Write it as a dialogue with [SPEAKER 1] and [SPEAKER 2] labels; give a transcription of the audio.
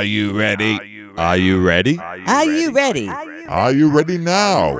[SPEAKER 1] Are you ready? Are you ready?
[SPEAKER 2] Are you ready?
[SPEAKER 3] Are you ready now?